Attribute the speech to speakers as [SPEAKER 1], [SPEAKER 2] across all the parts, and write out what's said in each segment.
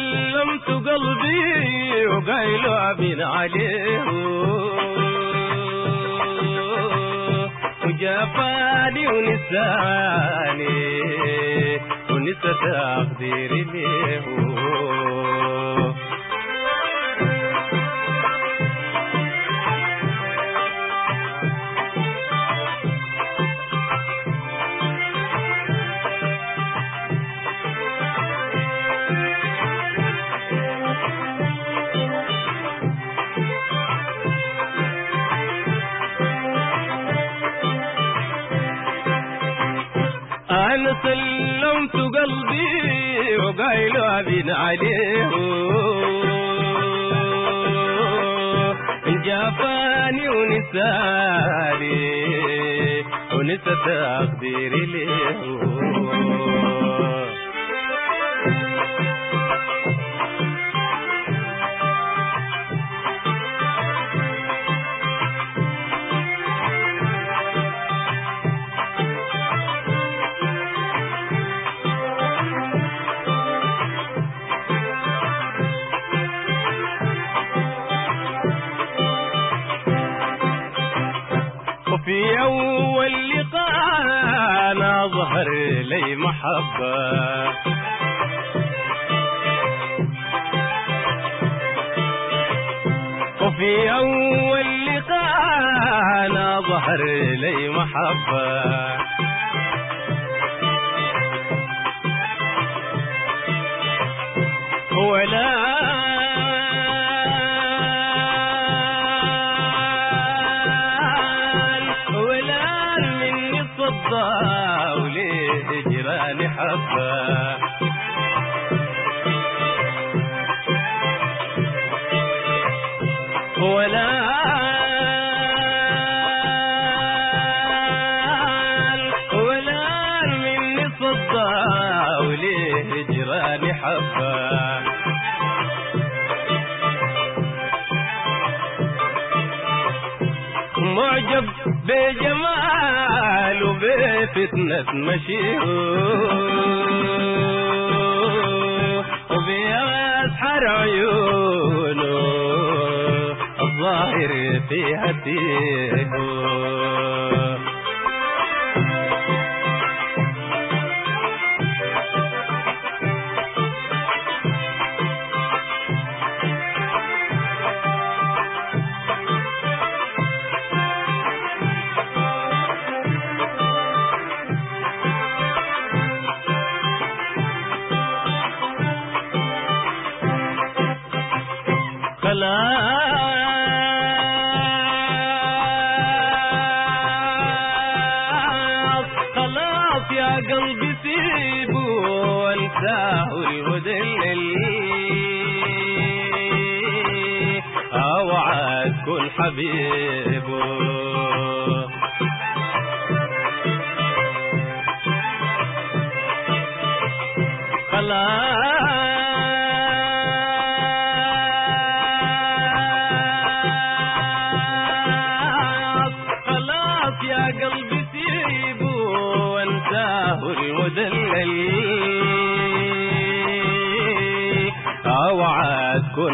[SPEAKER 1] سلمت قلبي وقايل أبين عليه. وجافاني ونساني ونسى تقديري ليه. ಗಾಡಿಯೋ ಜಾಪಾನಿ ಉನಿಸಾರಿ ಉನಿಸದ ಆಗ್ದಿರಲಿ ಹೋ ظهر لي محبة. وفي أول لقاء أنا ظهر لي محبة. ولا ولا ولا مني صدى وليه جيراني حبه معجب بجمال وبفتنة مشيه وبأسحر عيونه फिर बेहती हो ಕಲಾ اوعى تكون حبيبه خلاص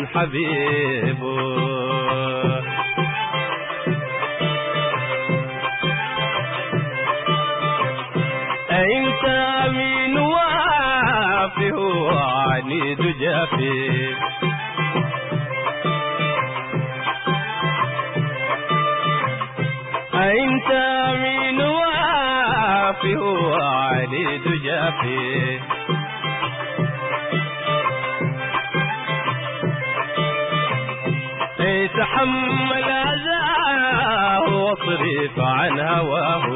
[SPEAKER 1] حبيبه أنت مين وافي هو عنيد جافي أنت مين وافي هو عنيد جافي يتحمل أذاه وأصرف عن هواه.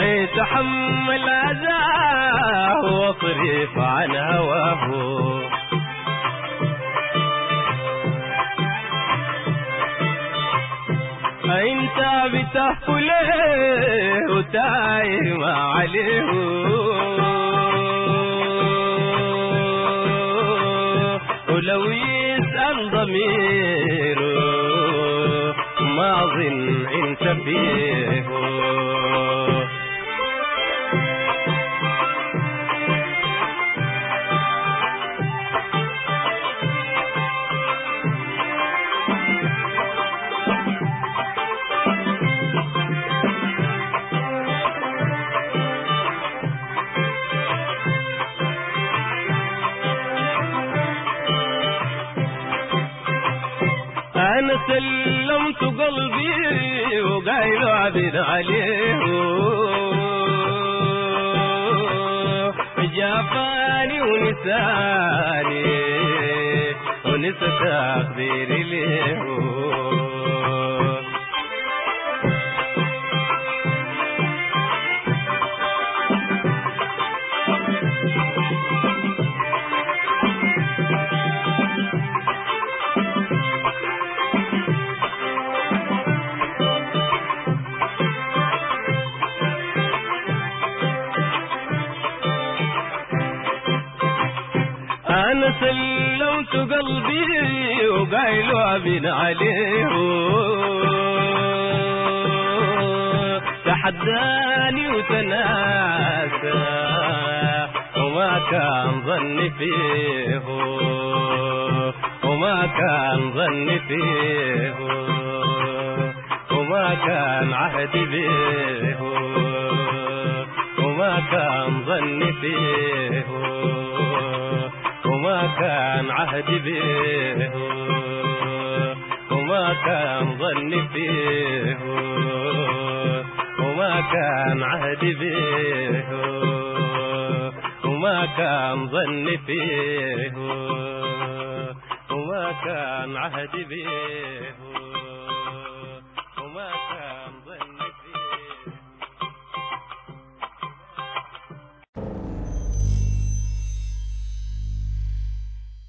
[SPEAKER 1] يتحمل أذاه وأصرف عن هواه. أنت بتهفله وتايه ما عليه. ولو يسأل ضميره ما ظن انت فيه سلمت قلبي وقايل عبد عليه. جفاني ونساني ونسى تقديري ليه. أنا سلمت قلبي وقايل ابن عليه تحداني وتناسى وما كان ظني فيه وما كان ظني فيه وما كان عهدي به وما كان ظني فيه كان عهدي به وما كان ظني فيه وما كان عهدي به وما كان ظني فيه وما كان عهدي به